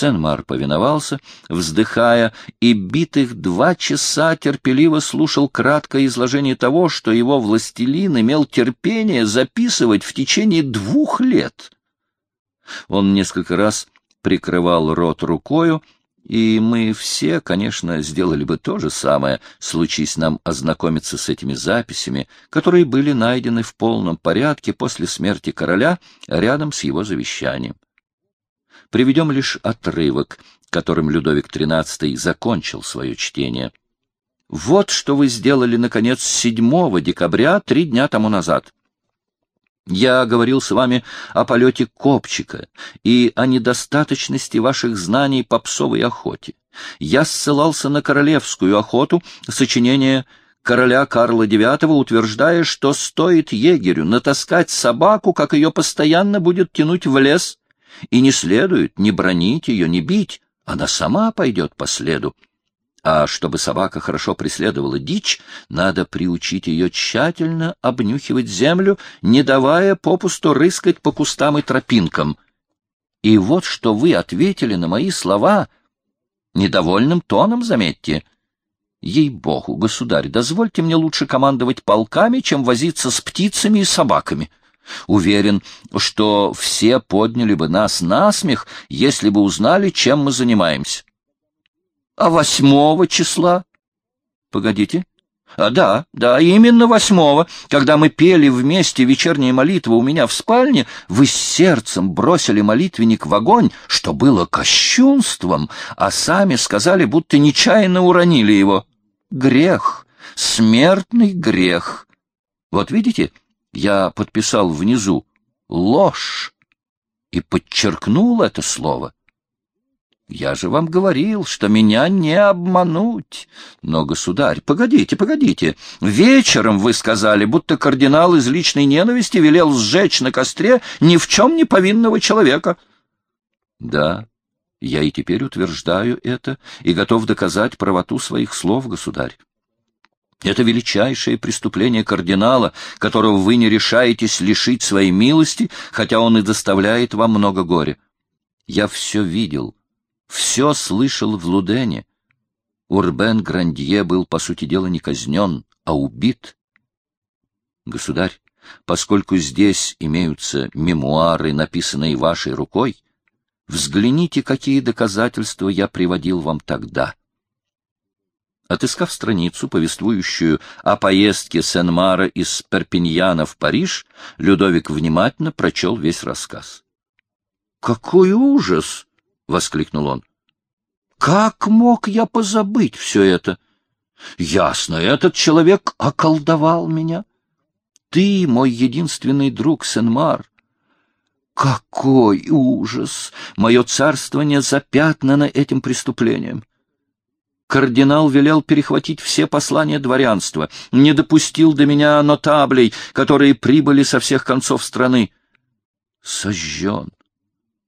Сен-Мар повиновался, вздыхая, и битых два часа терпеливо слушал краткое изложение того, что его властелин имел терпение записывать в течение двух лет. Он несколько раз прикрывал рот рукою, и мы все, конечно, сделали бы то же самое, случись нам ознакомиться с этими записями, которые были найдены в полном порядке после смерти короля рядом с его завещанием. Приведем лишь отрывок, которым Людовик XIII закончил свое чтение. Вот что вы сделали, наконец, 7 декабря, три дня тому назад. Я говорил с вами о полете копчика и о недостаточности ваших знаний по псовой охоте. Я ссылался на королевскую охоту, сочинение короля Карла IX, утверждая, что стоит егерю натаскать собаку, как ее постоянно будет тянуть в лес, и не следует ни бронить ее, ни бить, она сама пойдет по следу. А чтобы собака хорошо преследовала дичь, надо приучить ее тщательно обнюхивать землю, не давая попусту рыскать по кустам и тропинкам. И вот что вы ответили на мои слова, недовольным тоном, заметьте. Ей-богу, государь, дозвольте мне лучше командовать полками, чем возиться с птицами и собаками. Уверен, что все подняли бы нас на смех, если бы узнали, чем мы занимаемся. А восьмого числа? Погодите. А, да, да, именно восьмого, когда мы пели вместе вечерние молитвы у меня в спальне, вы с сердцем бросили молитвенник в огонь, что было кощунством, а сами сказали, будто нечаянно уронили его. Грех, смертный грех. Вот видите, я подписал внизу «ложь» и подчеркнул это слово. Я же вам говорил, что меня не обмануть. Но, государь, погодите, погодите. Вечером вы сказали, будто кардинал из личной ненависти велел сжечь на костре ни в чем не повинного человека. Да, я и теперь утверждаю это и готов доказать правоту своих слов, государь. Это величайшее преступление кардинала, которого вы не решаетесь лишить своей милости, хотя он и доставляет вам много горя. Я все видел, все слышал в Лудене. Урбен Грандье был, по сути дела, не казнен, а убит. Государь, поскольку здесь имеются мемуары, написанные вашей рукой, взгляните, какие доказательства я приводил вам тогда. Отыскав страницу, повествующую о поездке Сен-Мара из Перпиньяна в Париж, Людовик внимательно прочел весь рассказ. — Какой ужас! — воскликнул он. — Как мог я позабыть все это? Ясно, этот человек околдовал меня. Ты, мой единственный друг, Сен-Мар. Какой ужас! Мое царствование запятнано этим преступлением кардинал велел перехватить все послания дворянства, не допустил до меня нотаблей, которые прибыли со всех концов страны. Сожжен,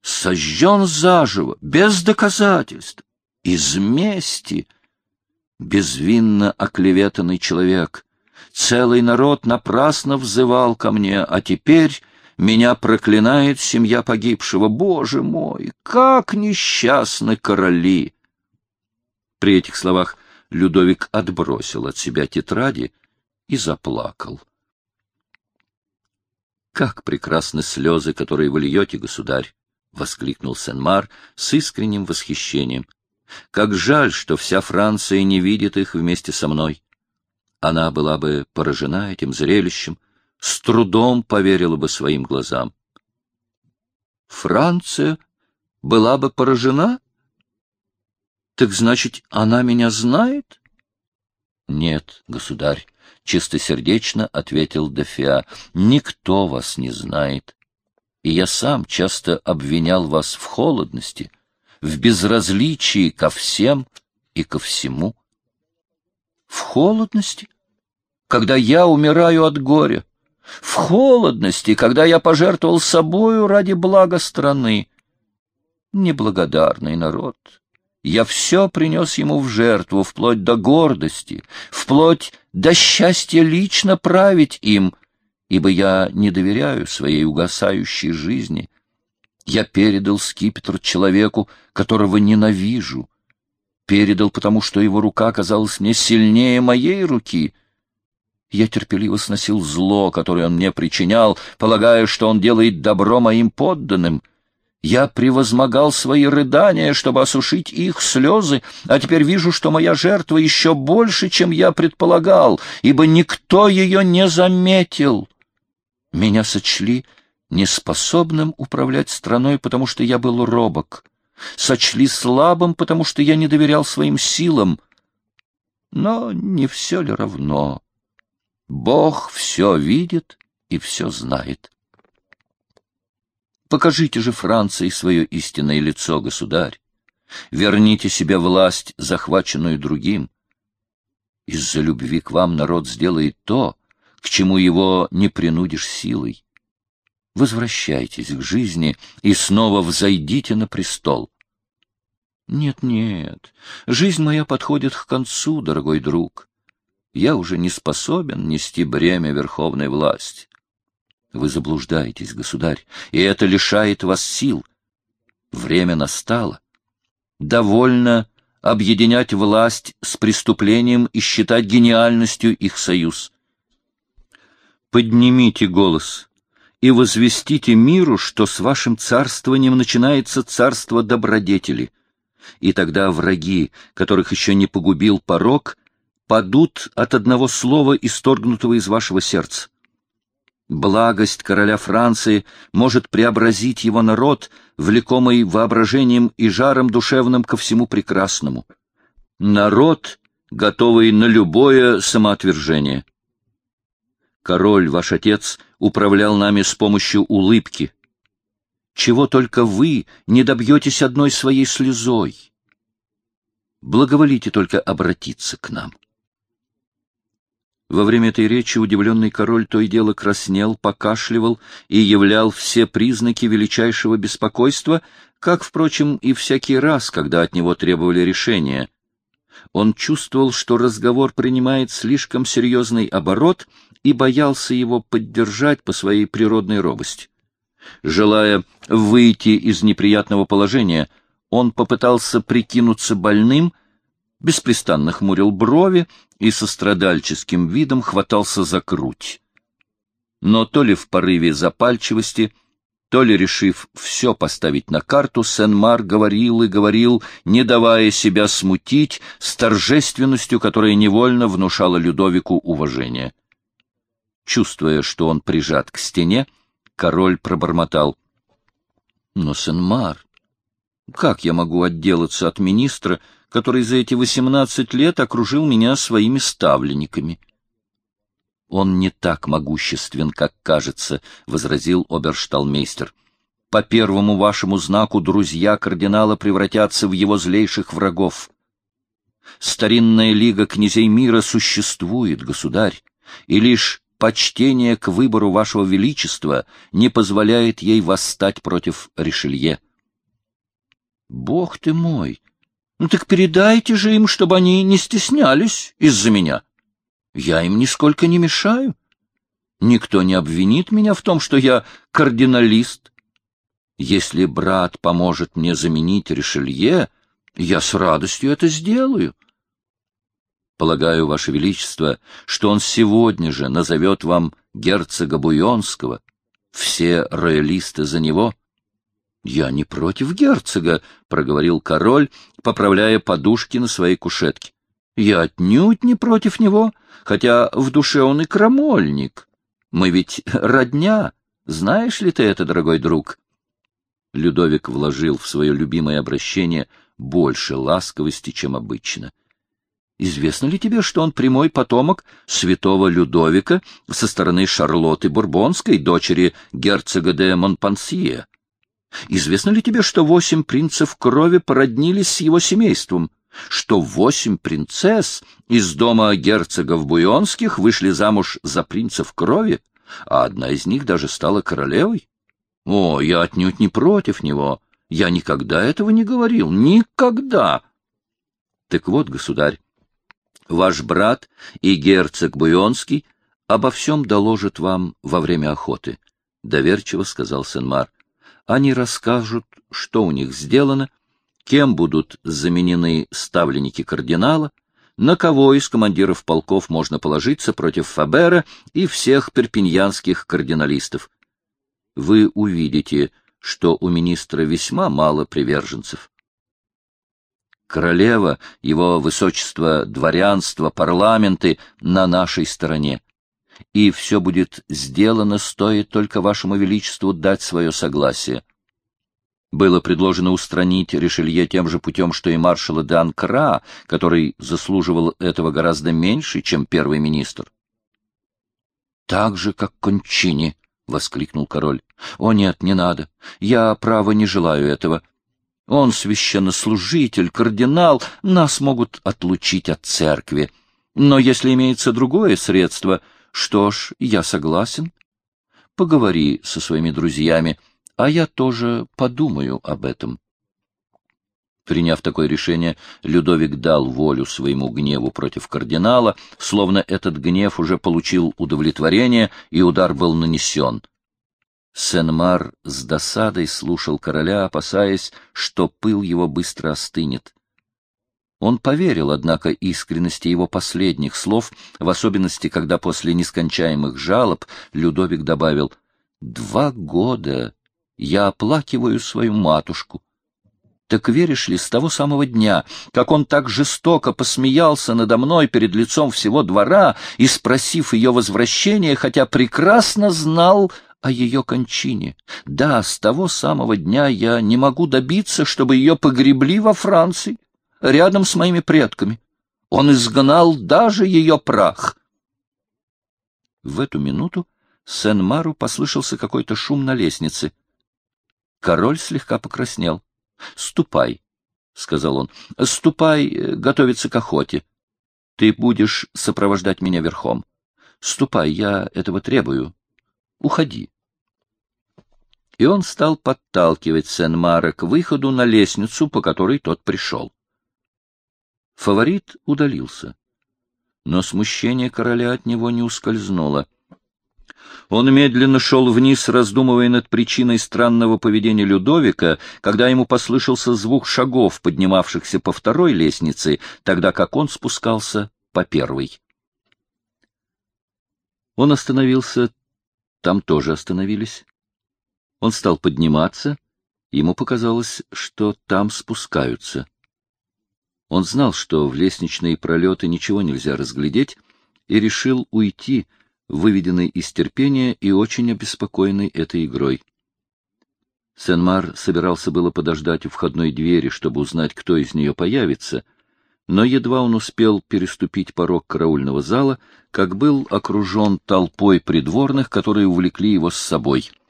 сожжен заживо, без доказательств, из мести. Безвинно оклеветанный человек. Целый народ напрасно взывал ко мне, а теперь меня проклинает семья погибшего. Боже мой, как несчастны короли! При этих словах Людовик отбросил от себя тетради и заплакал. «Как прекрасны слезы, которые вы льете, государь!» — воскликнул Сен-Мар с искренним восхищением. «Как жаль, что вся Франция не видит их вместе со мной. Она была бы поражена этим зрелищем, с трудом поверила бы своим глазам». «Франция была бы поражена?» Так значит, она меня знает? Нет, государь, чистосердечно ответил Дефиа. Никто вас не знает. И я сам часто обвинял вас в холодности, в безразличии ко всем и ко всему. В холодности? Когда я умираю от горя. В холодности, когда я пожертвовал собою ради блага страны. Неблагодарный народ. Я все принес ему в жертву, вплоть до гордости, вплоть до счастья лично править им, ибо я не доверяю своей угасающей жизни. Я передал скипетр человеку, которого ненавижу. Передал, потому что его рука оказалась мне сильнее моей руки. Я терпеливо сносил зло, которое он мне причинял, полагая, что он делает добро моим подданным. Я превозмогал свои рыдания, чтобы осушить их слезы, а теперь вижу, что моя жертва еще больше, чем я предполагал, ибо никто ее не заметил. Меня сочли неспособным управлять страной, потому что я был робок, сочли слабым, потому что я не доверял своим силам. Но не все ли равно? Бог все видит и все знает. Покажите же Франции свое истинное лицо, государь. Верните себе власть, захваченную другим. Из-за любви к вам народ сделает то, к чему его не принудишь силой. Возвращайтесь к жизни и снова взойдите на престол. Нет, нет, жизнь моя подходит к концу, дорогой друг я уже не способен нести бремя верховной власти. Вы заблуждаетесь, государь, и это лишает вас сил. Время настало. Довольно объединять власть с преступлением и считать гениальностью их союз. Поднимите голос и возвестите миру, что с вашим царствованием начинается царство добродетели. И тогда враги, которых еще не погубил порог, падут от одного слова, исторгнутого из вашего сердца. Благость короля Франции может преобразить его народ, влекомый воображением и жаром душевным ко всему прекрасному. Народ, готовый на любое самоотвержение. Король, ваш отец, управлял нами с помощью улыбки. Чего только вы не добьетесь одной своей слезой. Благоволите только обратиться к нам. Во время этой речи удивленный король то и дело краснел, покашливал и являл все признаки величайшего беспокойства, как, впрочем, и всякий раз, когда от него требовали решения. Он чувствовал, что разговор принимает слишком серьезный оборот и боялся его поддержать по своей природной робости. Желая выйти из неприятного положения, он попытался прикинуться больным, беспрестанно хмурил брови и со страдальческим видом хватался за грудь. Но то ли в порыве запальчивости, то ли решив все поставить на карту, Сен-Мар говорил и говорил, не давая себя смутить, с торжественностью, которая невольно внушала Людовику уважение. Чувствуя, что он прижат к стене, король пробормотал. — Но, Сен-Мар, как я могу отделаться от министра, который за эти восемнадцать лет окружил меня своими ставленниками. — Он не так могуществен, как кажется, — возразил обершталмейстер. — По первому вашему знаку друзья кардинала превратятся в его злейших врагов. Старинная лига князей мира существует, государь, и лишь почтение к выбору вашего величества не позволяет ей восстать против Ришелье. — Бог ты мой! Ну так передайте же им, чтобы они не стеснялись из-за меня. Я им нисколько не мешаю. Никто не обвинит меня в том, что я кардиналист. Если брат поможет мне заменить Ришелье, я с радостью это сделаю. Полагаю, Ваше Величество, что он сегодня же назовет вам герцога Буйонского. Все роялисты за него —— Я не против герцога, — проговорил король, поправляя подушки на своей кушетке. — Я отнюдь не против него, хотя в душе он и крамольник. Мы ведь родня, знаешь ли ты это, дорогой друг? Людовик вложил в свое любимое обращение больше ласковости, чем обычно. Известно ли тебе, что он прямой потомок святого Людовика со стороны Шарлотты Бурбонской, дочери герцога де Монпансье? Известно ли тебе, что восемь принцев крови породнились с его семейством, что восемь принцесс из дома герцогов Буйонских вышли замуж за принцев крови, а одна из них даже стала королевой? О, я отнюдь не против него. Я никогда этого не говорил. Никогда. Так вот, государь, ваш брат и герцог Буйонский обо всем доложат вам во время охоты, — доверчиво сказал Сен-Мар они расскажут, что у них сделано, кем будут заменены ставленники кардинала, на кого из командиров полков можно положиться против Фабера и всех перпиньянских кардиналистов. Вы увидите, что у министра весьма мало приверженцев. Королева, его высочество, дворянство, парламенты на нашей стороне. И все будет сделано, стоит только вашему величеству дать свое согласие. Было предложено устранить Ришелье тем же путем, что и маршала де Анкра, который заслуживал этого гораздо меньше, чем первый министр. — Так же, как Кончини, — воскликнул король. — О нет, не надо. Я, право, не желаю этого. Он священнослужитель, кардинал, нас могут отлучить от церкви. Но если имеется другое средство, что ж, я согласен. Поговори со своими друзьями — а я тоже подумаю об этом. Приняв такое решение, Людовик дал волю своему гневу против кардинала, словно этот гнев уже получил удовлетворение, и удар был нанесен. Сен-Мар с досадой слушал короля, опасаясь, что пыл его быстро остынет. Он поверил, однако, искренности его последних слов, в особенности, когда после нескончаемых жалоб Людовик добавил «Два года я оплакиваю свою матушку. Так веришь ли, с того самого дня, как он так жестоко посмеялся надо мной перед лицом всего двора и, спросив ее возвращения, хотя прекрасно знал о ее кончине. Да, с того самого дня я не могу добиться, чтобы ее погребли во Франции, рядом с моими предками. Он изгнал даже ее прах. В эту минуту Сен-Мару послышался какой-то шум на лестнице. Король слегка покраснел. — Ступай, — сказал он, — ступай э, готовиться к охоте. Ты будешь сопровождать меня верхом. Ступай, я этого требую. Уходи. И он стал подталкивать Сен-Мара к выходу на лестницу, по которой тот пришел. Фаворит удалился. Но смущение короля от него не ускользнуло. Он медленно шел вниз, раздумывая над причиной странного поведения Людовика, когда ему послышался звук шагов, поднимавшихся по второй лестнице, тогда как он спускался по первой. Он остановился, там тоже остановились. Он стал подниматься, ему показалось, что там спускаются. Он знал, что в лестничные пролеты ничего нельзя разглядеть, и решил уйти, выведенный из терпения и очень обеспокоенный этой игрой. Сен-Мар собирался было подождать у входной двери, чтобы узнать, кто из нее появится, но едва он успел переступить порог караульного зала, как был окружен толпой придворных, которые увлекли его с собой —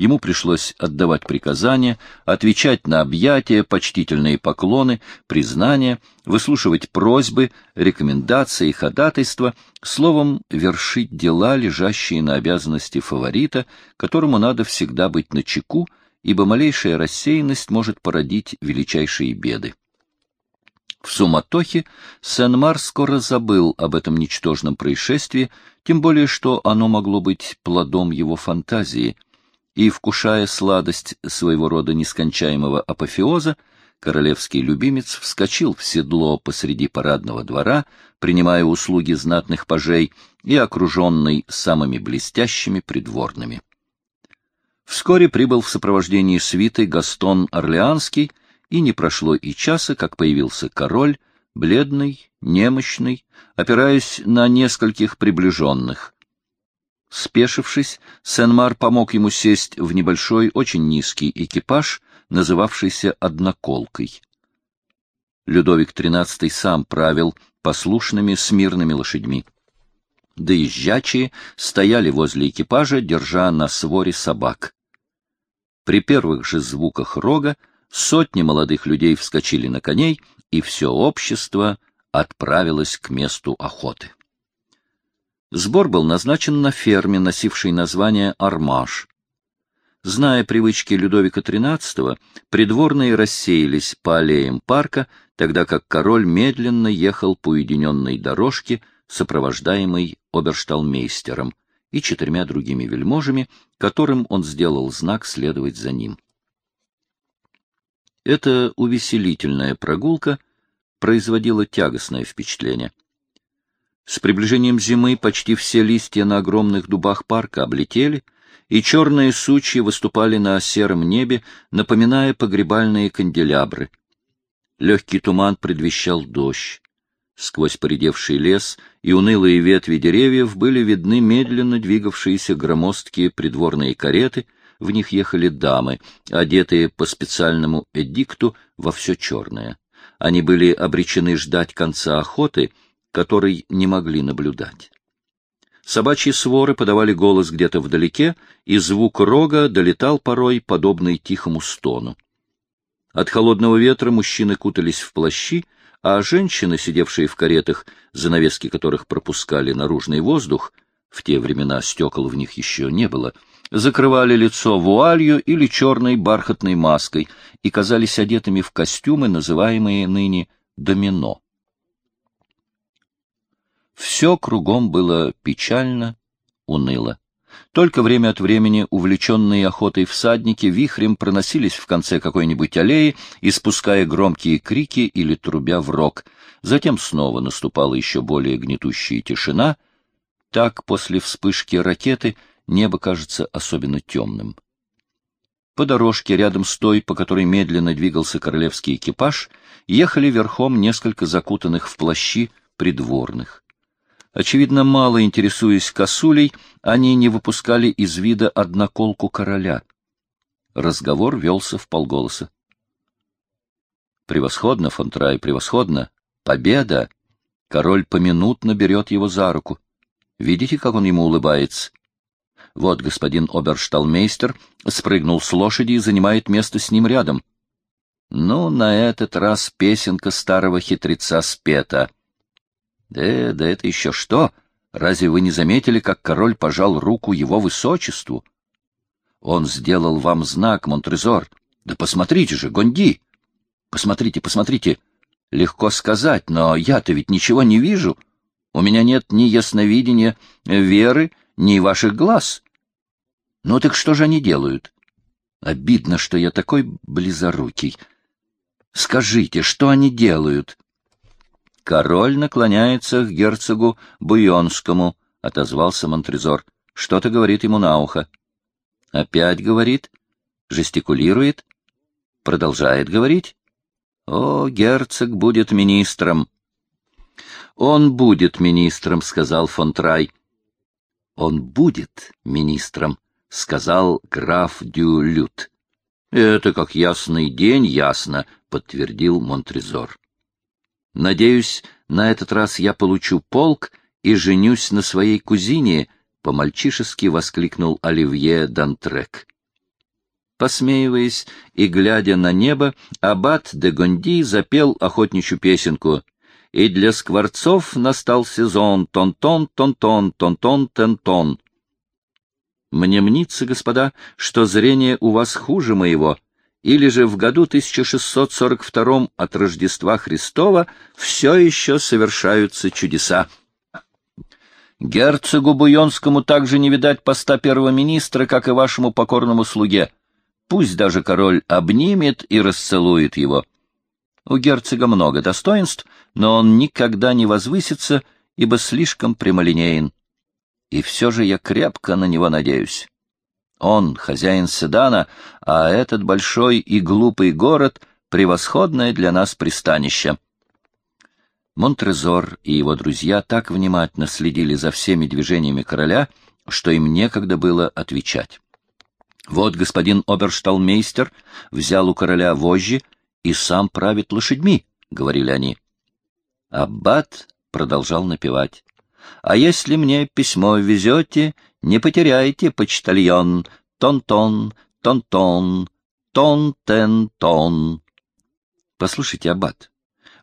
Ему пришлось отдавать приказания, отвечать на объятия, почтительные поклоны, признания, выслушивать просьбы, рекомендации ходатайства, словом, вершить дела, лежащие на обязанности фаворита, которому надо всегда быть начеку, ибо малейшая рассеянность может породить величайшие беды. В суматохе Сен-Мар скоро забыл об этом ничтожном происшествии, тем более что оно могло быть плодом его фантазии — и, вкушая сладость своего рода нескончаемого апофеоза, королевский любимец вскочил в седло посреди парадного двора, принимая услуги знатных пажей и окруженный самыми блестящими придворными. Вскоре прибыл в сопровождении свиты Гастон Орлеанский, и не прошло и часа, как появился король, бледный, немощный, опираясь на нескольких приближенных — Спешившись, Сен-Мар помог ему сесть в небольшой, очень низкий экипаж, называвшийся «одноколкой». Людовик XIII сам правил послушными смирными лошадьми. Доезжачие стояли возле экипажа, держа на своре собак. При первых же звуках рога сотни молодых людей вскочили на коней, и все общество отправилось к месту охоты. Сбор был назначен на ферме, носившей название «Армаш». Зная привычки Людовика XIII, придворные рассеялись по аллеям парка, тогда как король медленно ехал по уединенной дорожке, сопровождаемый обершталмейстером и четырьмя другими вельможами, которым он сделал знак следовать за ним. Эта увеселительная прогулка производила тягостное впечатление. С приближением зимы почти все листья на огромных дубах парка облетели, и черные сучья выступали на сером небе, напоминая погребальные канделябры. Легкий туман предвещал дождь. Сквозь поредевший лес и унылые ветви деревьев были видны медленно двигавшиеся громоздкие придворные кареты, в них ехали дамы, одетые по специальному эдикту во все черное. Они были обречены ждать конца охоты, которой не могли наблюдать. Собачьи своры подавали голос где-то вдалеке, и звук рога долетал порой, подобный тихому стону. От холодного ветра мужчины кутались в плащи, а женщины, сидевшие в каретах, занавески которых пропускали наружный воздух, в те времена стекол в них еще не было, закрывали лицо вуалью или черной бархатной маской и казались одетыми в костюмы, называемые ныне домино. Все кругом было печально, уныло. Только время от времени увлеченные охотой всадники вихрем проносились в конце какой-нибудь аллеи, испуская громкие крики или трубя в рог. Затем снова наступала еще более гнетущая тишина. Так после вспышки ракеты небо кажется особенно темным. По дорожке рядом с той, по которой медленно двигался королевский экипаж, ехали верхом несколько закутанных в плащи придворных. Очевидно, мало интересуясь косулей, они не выпускали из вида одноколку короля. Разговор велся в полголоса. «Превосходно, Фонтрай, превосходно! Победа!» Король поминутно берет его за руку. Видите, как он ему улыбается? Вот господин обершталмейстер спрыгнул с лошади и занимает место с ним рядом. Ну, на этот раз песенка старого хитреца спета — да, да это еще что? Разве вы не заметили, как король пожал руку его высочеству? Он сделал вам знак, Монтрезор. Да посмотрите же, Гонди! Посмотрите, посмотрите. Легко сказать, но я-то ведь ничего не вижу. У меня нет ни ясновидения, веры, ни ваших глаз. Ну так что же они делают? Обидно, что я такой близорукий. Скажите, что они делают? — Король наклоняется к герцогу Буйонскому, — отозвался Монтрезор. — Что-то говорит ему на ухо. — Опять говорит? Жестикулирует? Продолжает говорить? О, герцог будет министром. — Он будет министром, — сказал фон Трай. — Он будет министром, — сказал граф Дюлют. — Это как ясный день ясно, — подтвердил Монтрезор. Надеюсь, на этот раз я получу полк и женюсь на своей кузине, — по-мальчишески воскликнул Оливье Дантрек. Посмеиваясь и глядя на небо, аббат де Гонди запел охотничью песенку. И для скворцов настал сезон тон-тон, тон-тон, тон-тон, тен-тон. Мне мнится, господа, что зрение у вас хуже моего, или же в году 1642 от Рождества Христова все еще совершаются чудеса. Герцогу Буйонскому также не видать поста первого министра, как и вашему покорному слуге. Пусть даже король обнимет и расцелует его. У герцога много достоинств, но он никогда не возвысится, ибо слишком прямолинеен. И все же я крепко на него надеюсь. Он хозяин Седана, а этот большой и глупый город — превосходное для нас пристанище. Монтрезор и его друзья так внимательно следили за всеми движениями короля, что им некогда было отвечать. Вот господин обершталмейстер взял у короля вожжи и сам правит лошадьми, — говорили они. Аббат продолжал напевать. А если мне письмо везете, не потеряйте, почтальон, тон-тон, тон-тон, тон-тен-тон. — Послушайте, аббат,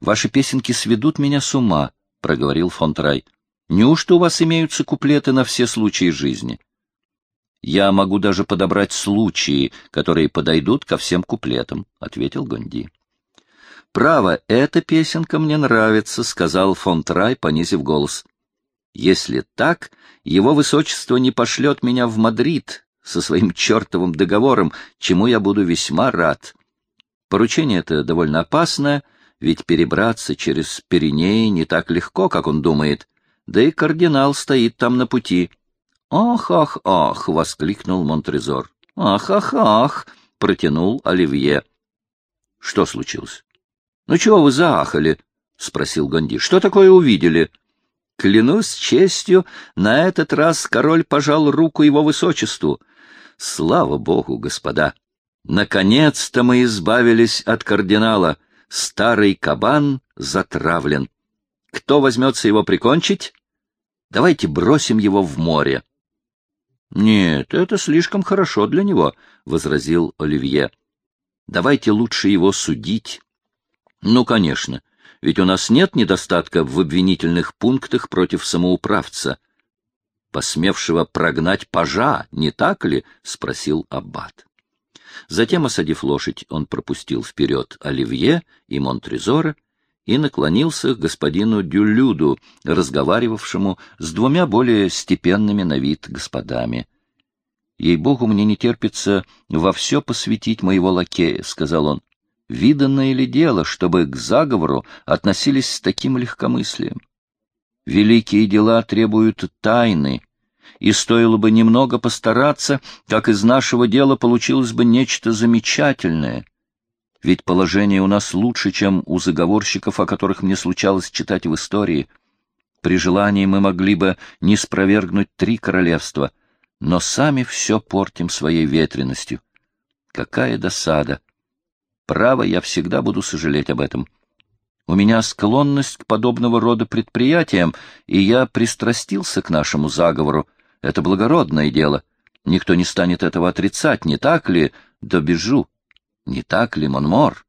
ваши песенки сведут меня с ума, — проговорил фон Трай. — Неужто у вас имеются куплеты на все случаи жизни? — Я могу даже подобрать случаи, которые подойдут ко всем куплетам, — ответил Гонди. — Право, эта песенка мне нравится, — сказал фон Трай, понизив голос. Если так, его высочество не пошлет меня в Мадрид со своим чертовым договором, чему я буду весьма рад. Поручение это довольно опасное, ведь перебраться через Пиренеи не так легко, как он думает, да и кардинал стоит там на пути. «Ах, ах, ах!» — воскликнул Монтрезор. «Ах, ах, ах!» — протянул Оливье. «Что случилось?» «Ну чего вы заахали?» — спросил Гонди. «Что такое увидели?» Клянусь честью, на этот раз король пожал руку его высочеству. Слава богу, господа! Наконец-то мы избавились от кардинала. Старый кабан затравлен. Кто возьмется его прикончить? Давайте бросим его в море. — Нет, это слишком хорошо для него, — возразил Оливье. — Давайте лучше его судить. — Ну, конечно, ведь у нас нет недостатка в обвинительных пунктах против самоуправца, посмевшего прогнать пажа, не так ли? — спросил Аббат. Затем, осадив лошадь, он пропустил вперед Оливье и Монтрезора и наклонился к господину Дюлюду, разговаривавшему с двумя более степенными на вид господами. — Ей-богу, мне не терпится во все посвятить моего лакея, — сказал он. — Виданное ли дело, чтобы к заговору относились с таким легкомыслием? Великие дела требуют тайны, и стоило бы немного постараться, как из нашего дела получилось бы нечто замечательное. Ведь положение у нас лучше, чем у заговорщиков, о которых мне случалось читать в истории. При желании мы могли бы не спровергнуть три королевства, но сами все портим своей ветренностью. Какая досада! Право, я всегда буду сожалеть об этом. У меня склонность к подобного рода предприятиям, и я пристрастился к нашему заговору, это благородное дело. Никто не станет этого отрицать, не так ли, Добежу? Не так ли, Монмор?